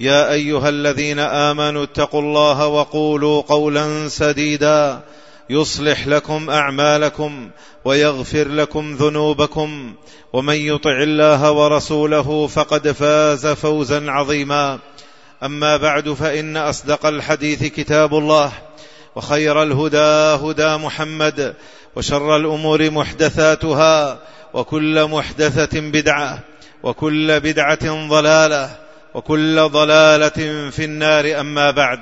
يا أيها الذين آمنوا اتقوا الله وقولوا قولا سديدا. يصلح لكم أعمالكم ويغفر لكم ذنوبكم. ومن يطع الله ورسوله فقد فاز فوزا عظيما. أما بعد فإن أصدق الحديث كتاب الله وخير الهدى هدى محمد وشر الأمور محدثاتها وكل محدثة بدعة وكل بدعة ضلالة. وكل ضلالة في النار أما بعد.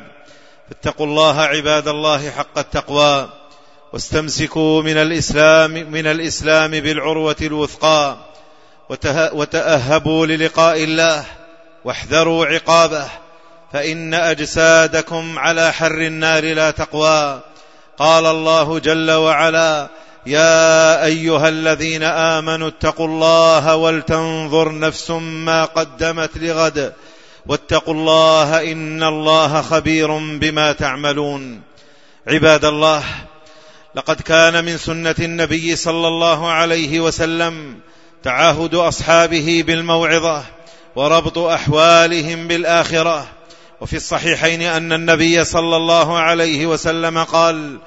فاتقوا الله عباد الله حق التقوى واستمسكوا من الإسلام من الإسلام بالعروة الوثقى وتأهبوا للقاء الله واحذروا عقابه فإن أجسادكم على حر النار لا تقوى. قال الله جل وعلا يا أيها الذين آمنوا اتقوا الله ولتنظر نفس ما قدمت لغد واتقوا الله إن الله خبير بما تعملون. عباد الله لقد كان من سنة النبي صلى الله عليه وسلم تعاهد أصحابه بالموعظة وربط أحوالهم بالآخرة. وفي الصحيحين أن النبي صلى الله عليه وسلم قال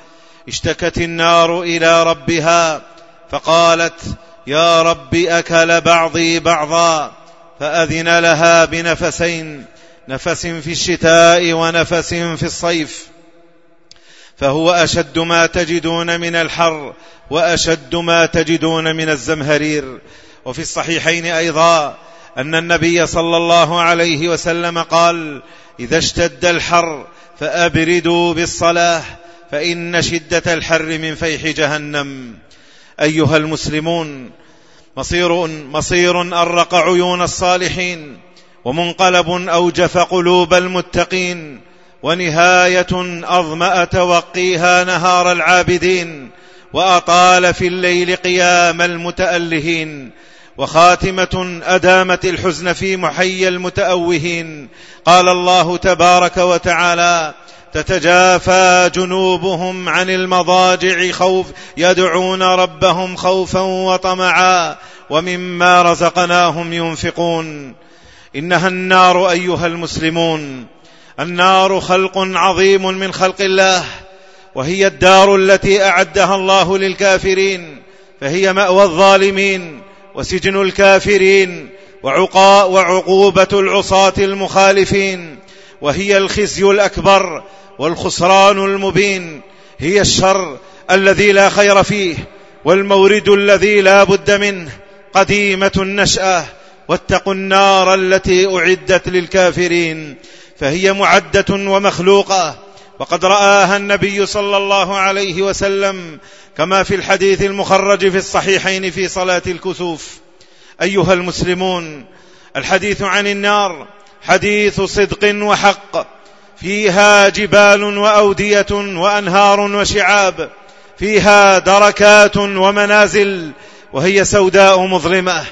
اشتكت النار إلى ربها فقالت يا رب أكل بعضي بعضا فأذن لها بنفسين نفس في الشتاء ونفس في الصيف. فهو أشد ما تجدون من الحر وأشد ما تجدون من الزمهرير. وفي الصحيحين أيضا أن النبي صلى الله عليه وسلم قال إذا اشتد الحر فأبردوا بالصلاة فإن شدة الحر من فيح جهنم. أيها المسلمون مصير مصير أرق عيون الصالحين ومنقلب أوجف قلوب المتقين ونهاية أظمأ توقيها نهار العابدين وأطال في الليل قيام المتألهين وخاتمة أدامت الحزن في محيا المتأوهين قال الله تبارك وتعالى تتجافى جنوبهم عن المضاجع خوف يدعون ربهم خوفا وطمعا ومما رزقناهم ينفقون. إنها النار أيها المسلمون. النار خلق عظيم من خلق الله وهي الدار التي أعدها الله للكافرين فهي مأوى الظالمين وسجن الكافرين وعقاء وعقوبة العصاة المخالفين وهي الخزي الأكبر والخسران المبين هي الشر الذي لا خير فيه والمورد الذي لا بد منه. قديمة النشأة واتقوا النار التي أعدت للكافرين فهي معدة ومخلوقة وقد رآها النبي صلى الله عليه وسلم كما في الحديث المخرج في الصحيحين في صلاة الكسوف. أيها المسلمون الحديث عن النار حديث صدق وحق فيها جبال وأودية وأنهار وشعاب فيها دركات ومنازل وهي سوداء مظلمة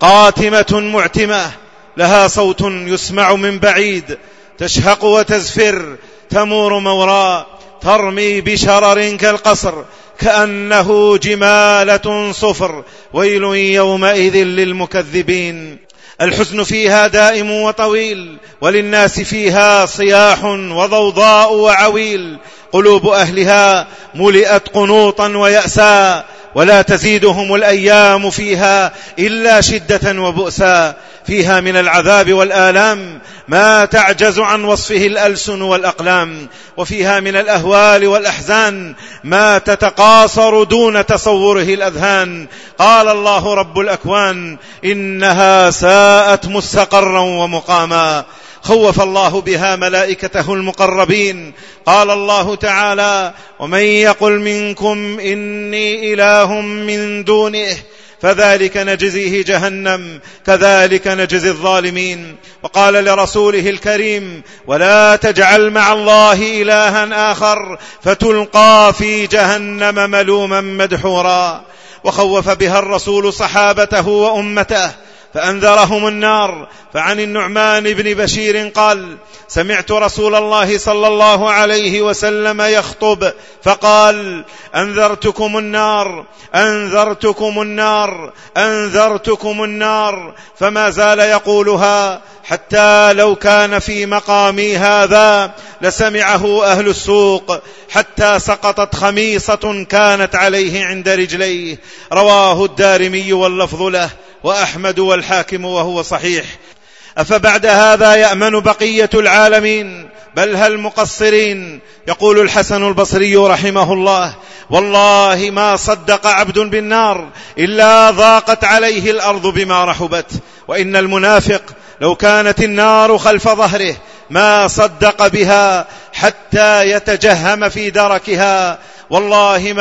قاتمة معتمة لها صوت يسمع من بعيد تشهق وتزفر تمور موراء ترمي بشرر كالقصر كأنه جمالة صفر ويل يومئذ للمكذبين. الحزن فيها دائم وطويل وللناس فيها صياح وضوضاء وعويل. قلوب أهلها ملئت قنوطا ويأسا ولا تزيدهم الأيام فيها إلا شدة وبؤسا فيها من العذاب والآلام ما تعجز عن وصفه الألسن والأقلام وفيها من الأهوال والأحزان ما تتقاصر دون تصوره الأذهان. قال الله رب الأكوان إنها ساءت مستقرا ومقاما. خوف الله بها ملائكته المقربين. قال الله تعالى ومن يقل منكم إني إله من دونه فذلك نجزيه جهنم كذلك نجزي الظالمين. وقال لرسوله الكريم ولا تجعل مع الله إلها آخر فتلقى في جهنم ملوما مدحورا. وخوف بها الرسول صحابته وأمته. فأنذرهم النار. فعن النعمان بن بشير قال سمعت رسول الله صلى الله عليه وسلم يخطب فقال أنذرتكم النار أنذرتكم النار أنذرتكم النار. فما زال يقولها حتى لو كان في مقامي هذا لسمعه أهل السوق حتى سقطت خميصة كانت عليه عند رجليه. رواه الدارمي واللفظ له. وأحمد والحاكم وهو صحيح. أفبعد هذا يأمن بقية العالمين؟ بل هل مقصرين؟ يقول الحسن البصري رحمه الله. والله ما صدق عبد بالنار إلا ضاقت عليه الأرض بما رحبت. وإن المنافق لو كانت النار خلف ظهره ما صدق بها حتى يتجهم في دركها. والله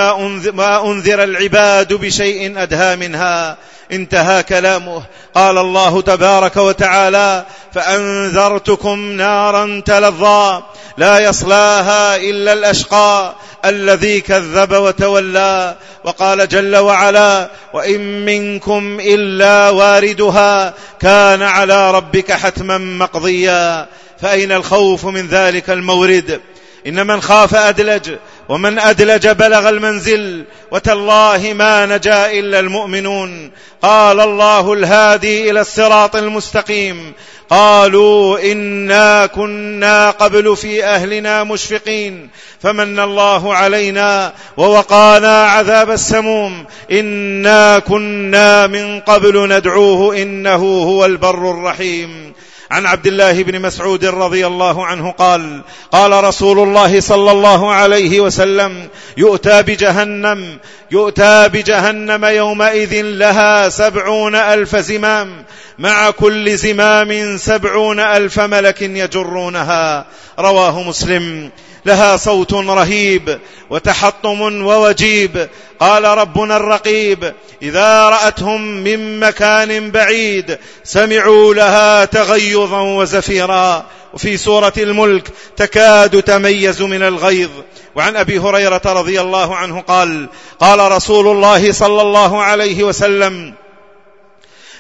ما أنذر العباد بشيء أدهى منها. انتهى كلامه. قال الله تبارك وتعالى فأنذرتكم نارا تلظى لا يصلاها إلا الأشقى الذي كذب وتولى. وقال جل وعلا وإن منكم إلا واردها كان على ربك حتما مقضيا. فأين الخوف من ذلك المورد؟ إن من خاف أدلج. ومن أدلج بلغ المنزل وتالله ما نجا إلا المؤمنون. قال الله الهادي إلى الصراط المستقيم. قالوا إنا كنا قبل في أهلنا مشفقين. فمن الله علينا ووقانا عذاب السموم. إنا كنا من قبل ندعوه إنه هو البر الرحيم. عن عبد الله بن مسعود رضي الله عنه قال قال رسول الله صلى الله عليه وسلم يؤتى بجهنم يؤتى بجهنم يومئذ لها سبعون ألف زمام مع كل زمام سبعون ألف ملك يجرونها. رواه مسلم. لها صوت رهيب وتحطم ووجيب. قال ربنا الرقيب إذا رأتهم من مكان بعيد سمعوا لها تغيظا وزفيرا. وفي سورة الملك تكاد تميز من الغيظ. وعن أبي هريرة رضي الله عنه قال قال رسول الله صلى الله عليه وسلم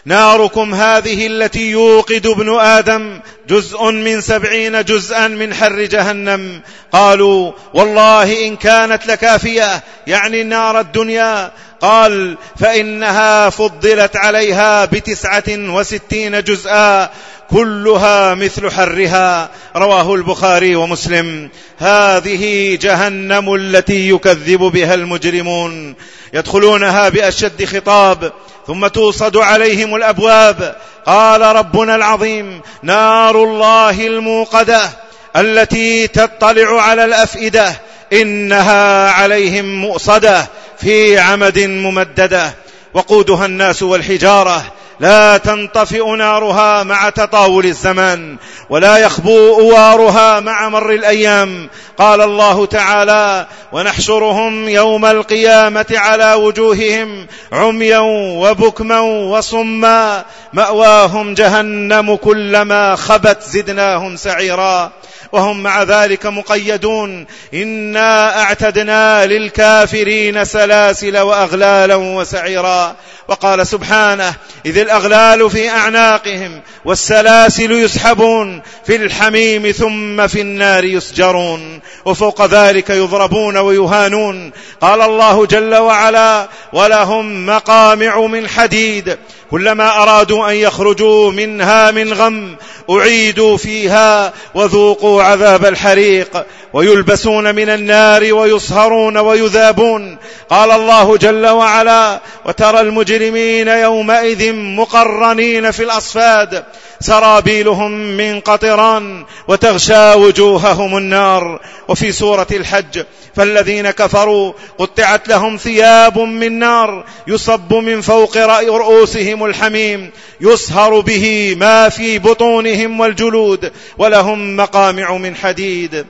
ناركم هذه التي يوقد ابن آدم جزء من سبعين جزءا من حر جهنم. قالوا والله إن كانت لكافية يعني نار الدنيا. قال فإنها فضلت عليها بتسعة وستين جزءا كلها مثل حرها. رواه البخاري ومسلم. هذه جهنم التي يكذب بها المجرمون. يدخلونها بأشد خطاب. ثم توصد عليهم الأبواب. قال ربنا العظيم نار الله الموقدة التي تطلع على الأفئدة إنها عليهم مؤصدة في عمد ممددة. وقودها الناس والحجارة. لا تنطفئ نارها مع تطاول الزمان ولا يخبو أوارها مع مر الأيام. قال الله تعالى ونحشرهم يوم القيامة على وجوههم عميا وبكما وصما. مأواهم جهنم كلما خبت زدناهم سعيرا. وهم مع ذلك مقيدون. إنا أعتدنا للكافرين سلاسل وأغلالا وسعيرا. وقال سبحانه إذ الأغلال في أعناقهم والسلاسل يسحبون في الحميم ثم في النار يسجرون. وفوق ذلك يضربون ويهانون. قال الله جل وعلا ولهم مقامع من حديد. كلما أرادوا أن يخرجوا منها من غم أعيدوا فيها وذوقوا عذاب الحريق ويلبسون من النار ويصهرون ويذابون. قال الله جل وعلا وترى المجرمين يومئذ مقرنين في الأصفاد سرابيلهم من قطران وتغشى وجوههم النار. وفي سورة الحج فالذين كفروا قطعت لهم ثياب من نار يصب من فوق رؤوسهم الحميم يصهر به ما في بطونهم والجلود ولهم مقامع من حديد.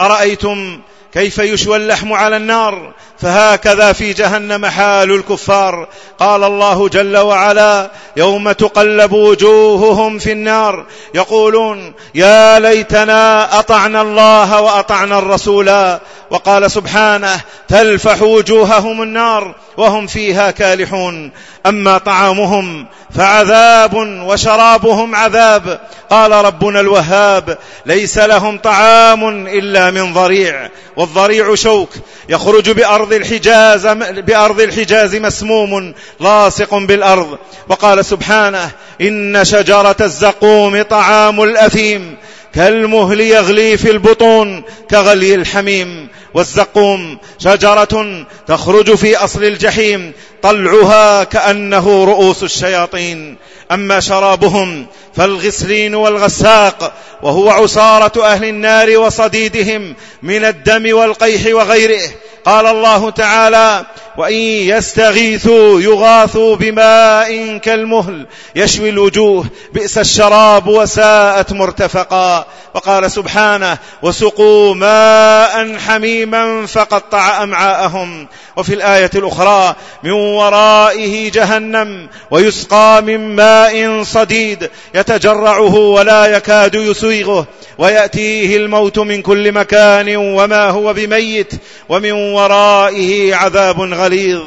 أرأيتم كيف يشوى اللحم على النار؟ فهكذا في جهنم حال الكفار. قال الله جل وعلا يوم تقلب وجوههم في النار يقولون يا ليتنا أطعنا الله وأطعنا الرسولا. وقال سبحانه تلفح وجوههم النار وهم فيها كالحون. أما طعامهم فعذاب وشرابهم عذاب. قال ربنا الوهاب ليس لهم طعام إلا من ضريع والضريع شوك. يخرج بأرض الحجاز, بأرض الحجاز مسموم لاصق بالأرض. وقال سبحانه إن شجرة الزقوم طعام الأثيم. كالمهل يغلي في البطون كغلي الحميم والزقوم شجرة تخرج في أصل الجحيم طلعها كأنه رؤوس الشياطين. أما شرابهم فالغسلين والغساق وهو عصارة أهل النار وصديدهم من الدم والقيح وغيره. قال الله تعالى وإن يستغيثوا يغاثوا بماء كالمهل يشوي الوجوه بئس الشراب وساءت مرتفقا. وقال سبحانه وسقوا ماء حميما فقطع أمعاءهم. وفي الآية الأخرى من ورائه جهنم ويسقى من ماء صديد يتجرعه ولا يكاد يسيغه. ويأتيه الموت من كل مكان وما هو بميت. ومن ورائه عذاب غليظ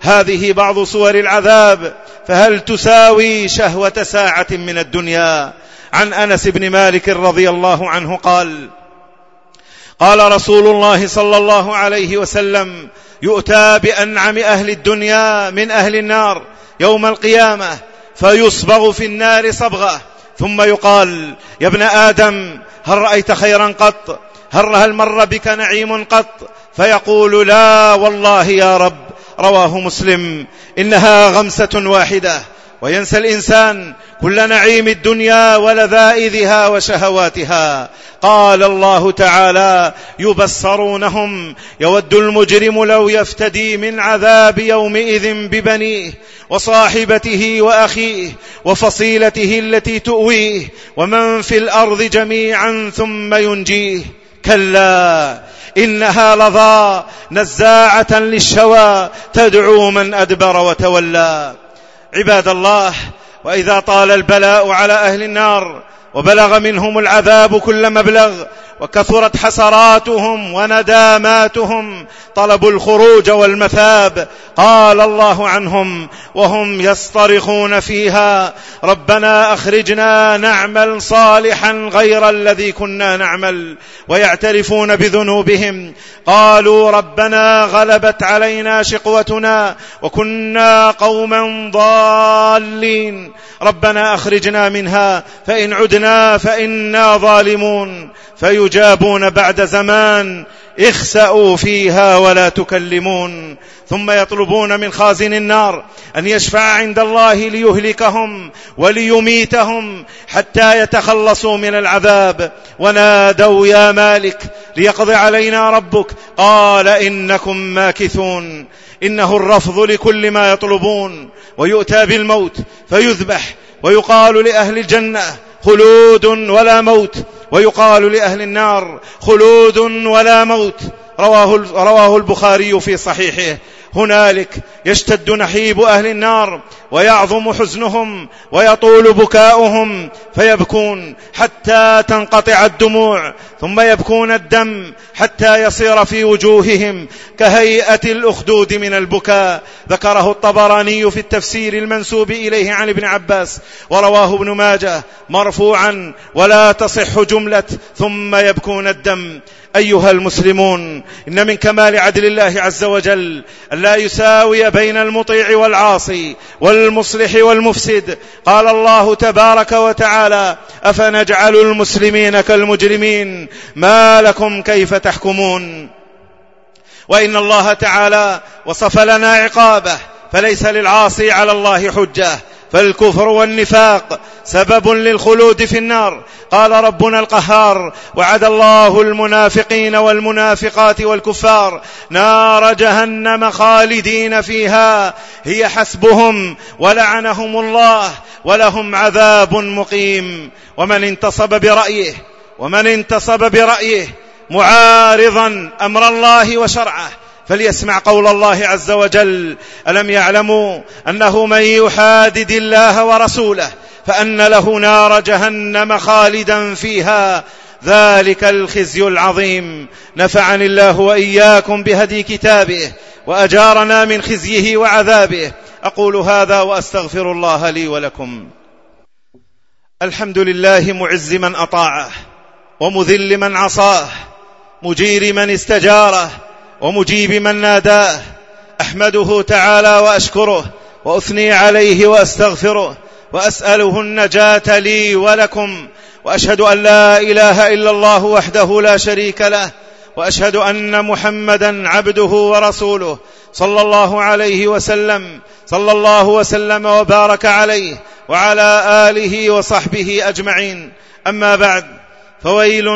هذه بعض صور العذاب. فهل تساوي شهوة ساعة من الدنيا؟ عن أنس بن مالك رضي الله عنه قال قال رسول الله صلى الله عليه وسلم يؤتى بأنعم أهل الدنيا من أهل النار يوم القيامة فيصبغ في النار صبغة. ثم يقال يا ابن آدم هل رأيت خيرا قط؟ هل هل مر بك نعيم قط؟ فيقول لا والله يا رب رواه مسلم إنها غمسة واحدة. وينسى الإنسان كل نعيم الدنيا ولذائذها وشهواتها. قال الله تعالى يبصرونهم يود المجرم لو يفتدي من عذاب يومئذ ببنيه وصاحبته وأخيه وفصيلته التي تؤويه ومن في الأرض جميعا ثم ينجيه. كلا إنها لظى نزاعة للشوى تدعو من أدبر وتولى. عباد الله وإذا طال البلاء على أهل النار وبلغ منهم العذاب كل مبلغ وكثرت حسراتهم ونداماتهم طلبوا الخروج والمثاب قال الله عنهم وهم يصطرخون فيها ربنا أخرجنا نعمل صالحا غير الذي كنا نعمل ويعترفون بذنوبهم قالوا ربنا غلبت علينا شقوتنا وكنا قوما ضالين ربنا أخرجنا منها فإن عدنا فإنا ظالمون فيجابون بعد زمان اخسأوا فيها ولا تكلمون ثم يطلبون من خازن النار أن يشفع عند الله ليهلكهم وليميتهم حتى يتخلصوا من العذاب. ونادوا يا مالك ليقضي علينا ربك. قال إنكم ماكثون. إنه الرفض لكل ما يطلبون. ويؤتى بالموت فيذبح. ويقال لأهل الجنة خلود ولا موت ويقال لأهل النار خلود ولا موت. رواه, البخاري في صحيحه. هنالك يشتد نحيب أهل النار ويعظم حزنهم ويطول بكاؤهم فيبكون حتى تنقطع الدموع ثم يبكون الدم حتى يصير في وجوههم كهيئة الأخدود من البكاء. ذكره الطبراني في التفسير المنسوب إليه عن ابن عباس ورواه ابن ماجه مرفوعا ولا تصح جملة ثم يبكون الدم أيها المسلمون إن من كمال عدل الله عز وجل لا يساوي بين المطيع والعاصي والمصلح والمفسد. قال الله تبارك وتعالى أفنجعل المسلمين كالمجرمين؟ ما لكم كيف تحكمون؟ وإن الله تعالى وصف لنا عقابه فليس للعاصي على الله حجة. فالكفر والنفاق سبب للخلود في النار. قال ربنا القهار وعد الله المنافقين والمنافقات والكفار نار جهنم خالدين فيها. هي حسبهم ولعنهم الله ولهم عذاب مقيم. ومن انتصب برأيه ومن انتصب برأيه معارضا أمر الله وشرعه. فليسمع قول الله عز وجل. ألم يعلموا أنه من يحادد الله ورسوله فأن له نار جهنم خالدا فيها؟ ذلك الخزي العظيم. نفعني الله وإياكم بهدي كتابه وأجارنا من خزيه وعذابه. أقول هذا وأستغفر الله لي ولكم. الحمد لله معز من أطاعه ومذل من عصاه مجير من استجاره ومجيب من ناداه أحمده تعالى وأشكره وأثني عليه وأستغفره وأسأله النجاة لي ولكم وأشهد أن لا إله إلا الله وحده لا شريك له وأشهد أن محمدا عبده ورسوله صلى الله عليه وسلم صلى الله وسلم وبارك عليه وعلى آله وصحبه أجمعين. أما بعد فويل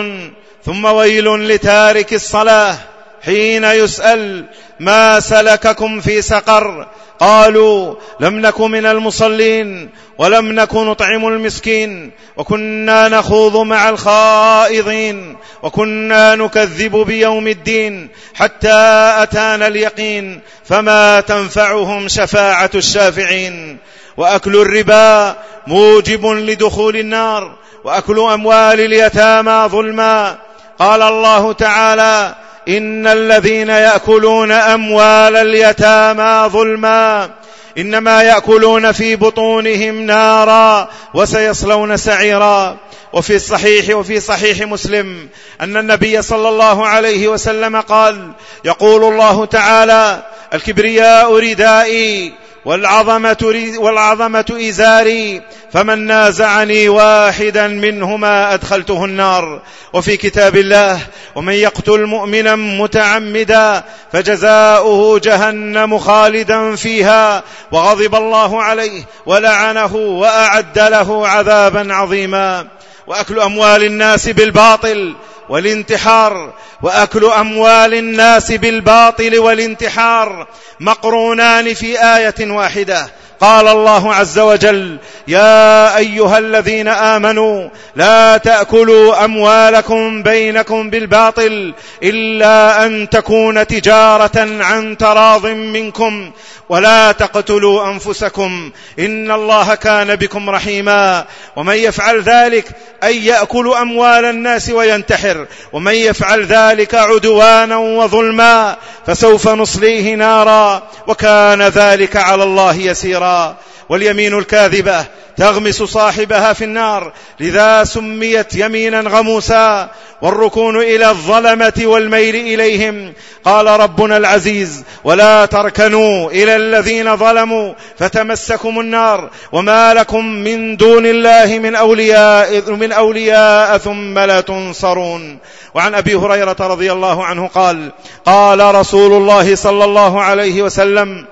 ثم ويل لتارك الصلاة. حين يسأل ما سلككم في سقر قالوا لم نك من المصلين ولم نك نطعم المسكين وكنا نخوض مع الخائضين وكنا نكذب بيوم الدين حتى أتانا اليقين فما تنفعهم شفاعة الشافعين. وأكل الربا موجب لدخول النار وأكل أموال اليتامى ظلما. قال الله تعالى إن الذين يأكلون أموال اليتامى ظلما. إنما يأكلون في بطونهم نارا وسيصلون سعيرا. وفي الصحيح وفي صحيح مسلم أن النبي صلى الله عليه وسلم قال يقول الله تعالى الكبرياء ردائي والعظمة, والعظمة إزاري فمن نازعني واحدا منهما أدخلته النار. وفي كتاب الله ومن يقتل مؤمنا متعمدا فجزاؤه جهنم خالدا فيها وغضب الله عليه ولعنه وأعد له عذابا عظيما. وأكل أموال الناس بالباطل والانتحار وأكل أموال الناس بالباطل والانتحار مقرونان في آية واحدة. قال الله عز وجل يا أيها الذين آمنوا لا تأكلوا أموالكم بينكم بالباطل إلا أن تكون تجارة عن تراض منكم ولا تقتلوا أنفسكم. إن الله كان بكم رحيما. ومن يفعل ذلك اي يأكل أموال الناس وينتحر. ومن يفعل ذلك عدوانا وظلما فسوف نصليه نارا. وكان ذلك على الله يسيرا. واليمين الكاذبة تغمس صاحبها في النار لذا سميت يمينا غموسا والركون إلى الظلمة والميل إليهم. قال ربنا العزيز ولا تركنوا إلى الذين ظلموا فتمسكم النار وما لكم من دون الله من أولياء من أولياء ثم لا تنصرون. وعن أبي هريرة رضي الله عنه قال قال رسول الله صلى الله عليه وسلم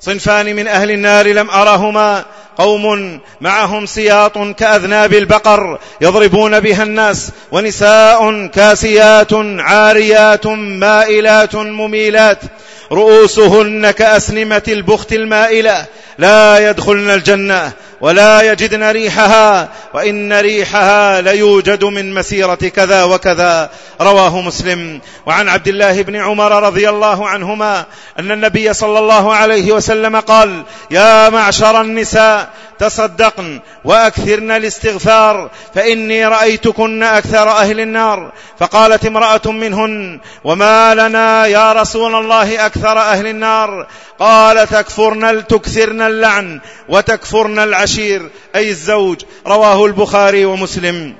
صنفان من أهل النار لم أرهما قوم معهم سياط كأذناب البقر يضربون بها الناس ونساء كاسيات عاريات مائلات مميلات رؤوسهن كأسنمة البخت المائلة لا يدخلن الجنة ولا يجدن ريحها وإن ريحها ليوجد من مسيرة كذا وكذا. رواه مسلم. وعن عبد الله بن عمر رضي الله عنهما أن النبي صلى الله عليه وسلم قال يا معشر النساء تصدقن وأكثرن الاستغفار فإني رأيتكن أكثر أهل النار. فقالت امرأة منهن وما لنا يا رسول الله أكثر أهل النار؟ قال تكفرن تكثرن اللعن وتكفرن العشير أي الزوج. رواه البخاري ومسلم.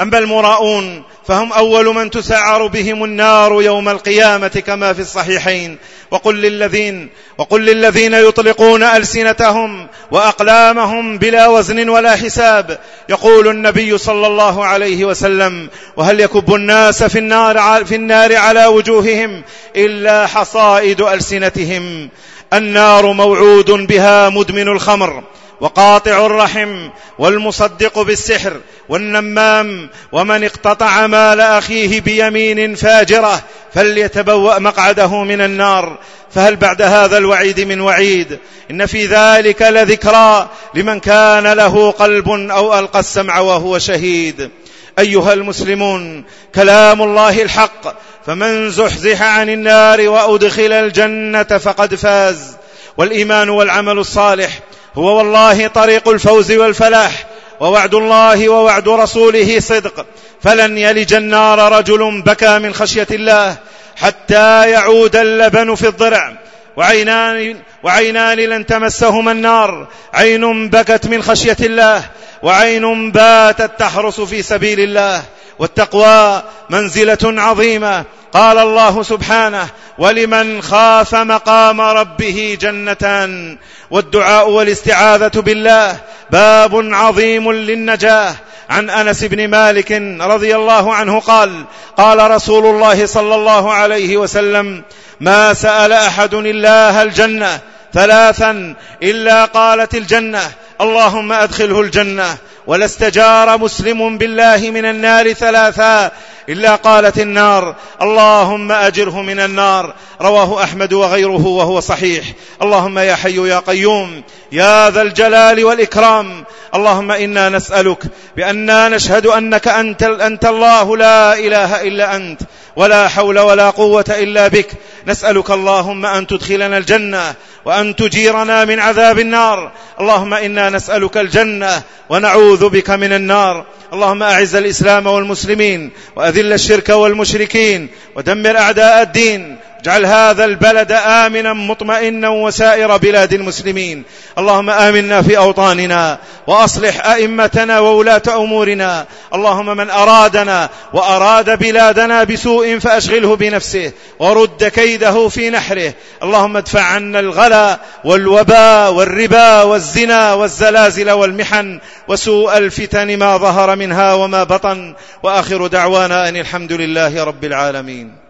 أما المراؤون فهم أول من تسعر بهم النار يوم القيامة كما في الصحيحين. وقل للذين وقل للذين يطلقون ألسنتهم وأقلامهم بلا وزن ولا حساب. يقول النبي صلى الله عليه وسلم وهل يكب الناس في النار في النار على وجوههم إلا حصائد ألسنتهم؟ النار موعود بها مدمن الخمر. وقاطع الرحم والمصدق بالسحر والنمام ومن اقتطع مال أخيه بيمين فاجرة فليتبوأ مقعده من النار. فهل بعد هذا الوعيد من وعيد؟ إن في ذلك لذكرى لمن كان له قلب أو ألقى السمع وهو شهيد. أيها المسلمون كلام الله الحق فمن زحزح عن النار وأدخل الجنة فقد فاز. والإيمان والعمل الصالح هو والله طريق الفوز والفلاح ووعد الله ووعد رسوله صدق. فلن يلج النار رجل بكى من خشية الله حتى يعود اللبن في الضرع وعينان, وعينان لن تمسهما النار. عين بكت من خشية الله وعين باتت تحرس في سبيل الله. والتقوى منزلة عظيمة. قال الله سبحانه ولمن خاف مقام ربه جنتان والدعاء والاستعاذة بالله باب عظيم للنجاة. عن أنس بن مالك رضي الله عنه قال قال رسول الله صلى الله عليه وسلم ما سأل أحد الله الجنة ثلاثا إلا قالت الجنة اللهم أدخله الجنة. ولا استجار مسلم بالله من النار ثلاثا إلا قالت النار اللهم أجره من النار. رواه أحمد وغيره وهو صحيح. اللهم يا حي يا قيوم يا ذا الجلال والإكرام. اللهم إنا نسألك بأننا نشهد أنك أنت, أنت الله لا إله إلا أنت. ولا حول ولا قوة إلا بك. نسألك اللهم أن تدخلنا الجنة وأن تجيرنا من عذاب النار. اللهم إنا نسألك الجنة ونعوذ بك من النار. اللهم أعز الإسلام والمسلمين وأذل الشرك والمشركين ودمر أعداء الدين اجعل هذا البلد آمنا مطمئنا وسائر بلاد المسلمين. اللهم آمنا في أوطاننا وأصلح أئمتنا وولاة أمورنا. اللهم من أرادنا وأراد بلادنا بسوء فأشغله بنفسه ورد كيده في نحره. اللهم ادفع عنا الغلا والوباء والربا والزنا والزلازل والمحن وسوء الفتن ما ظهر منها وما بطن. وآخر دعوانا أن الحمد لله رب العالمين.